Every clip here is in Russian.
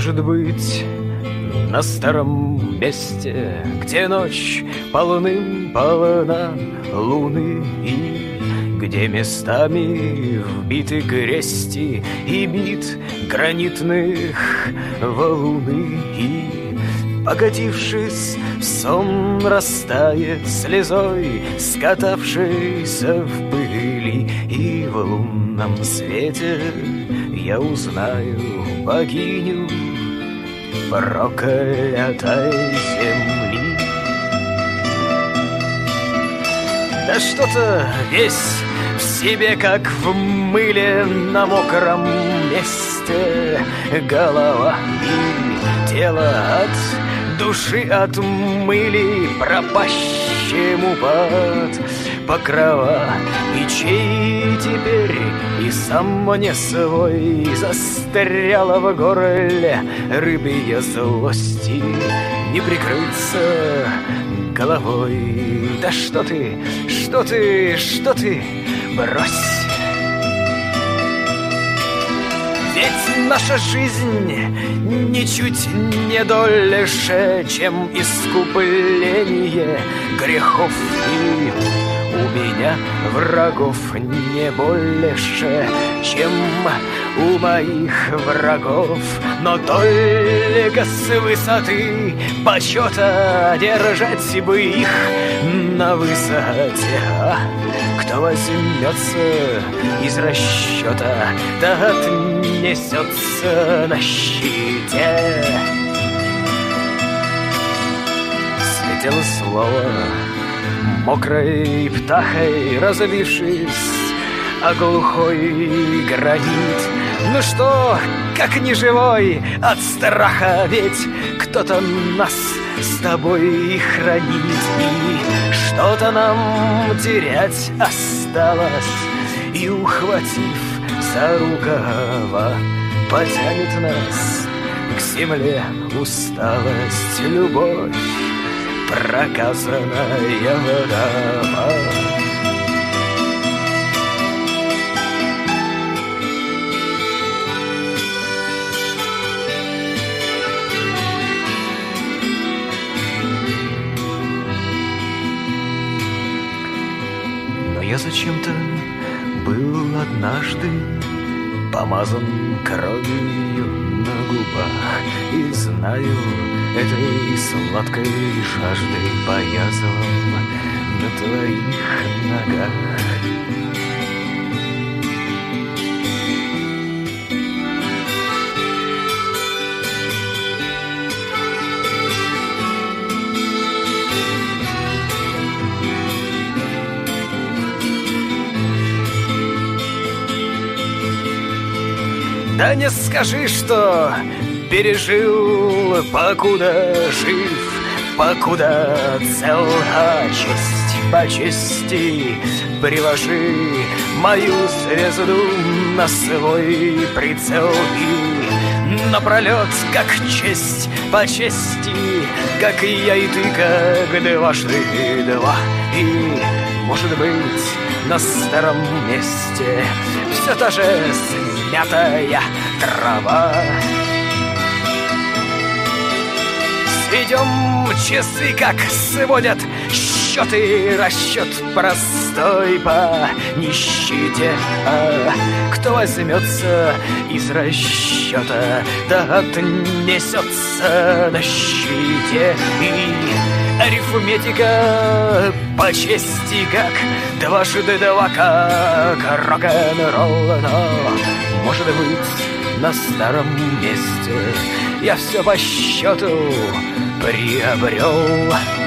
Может быть, на старом месте, где ночь полным полна луны и где местами вбиты крести и бит гранитных валуны и Покатившись сон растает слезой, скатавшийся в пыли И в лунном свете я узнаю богиню проклятой земли. Да что-то весь в себе, как в мыле на мокром месте Голова и тело от души отмыли пропащему под покрова И чей теперь и сам мне свой Застряла в горле рыбья злости Не прикрыться головой. Да что ты, что ты, что ты, брось. Ведь наша жизнь ничуть не дольше, чем искупление грехов и у меня врагов не больше, чем у моих врагов, но только с высоты почета держать бы их на высоте. А кто возьмется из расчета, да отнесется на щите. Слетело слово Мокрой птахой разобившись о глухой гранит Ну что, как не живой от страха Ведь кто-то нас с тобой хранит. И что-то нам терять осталось И ухватив за рукава Потянет нас к земле усталость, любовь проказанная вода. Но я зачем-то был однажды помазан кровью губах и знаю, Этой сладкой жаждой поязывал на твоих ногах. Да не скажи, что пережил, покуда жив, покуда цел, а честь по чести приложи мою звезду на свой прицел и напролет, как честь по чести, как и я и ты, как дважды два. И, может быть, на старом месте все та же смятая трава. Сведем часы, как сводят счеты, расчет простой по нищете. А кто возьмется из расчета, да отнесется на щите. И арифметика по чести, как дважды два, как рок-н-ролл, но, может быть, на старом месте я все по счету приобрел.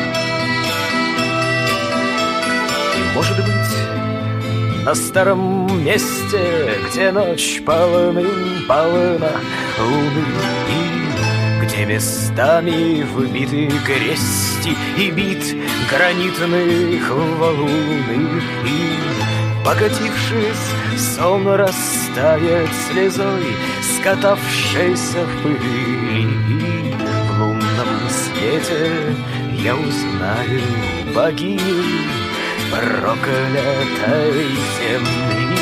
Может быть, на старом месте, где ночь полным полна луны и где местами вбиты крести и бит гранитных валуны и Покатившись, сон растает слезой, скатавшейся в пыли. И в лунном свете я узнаю богиню проклятой земли.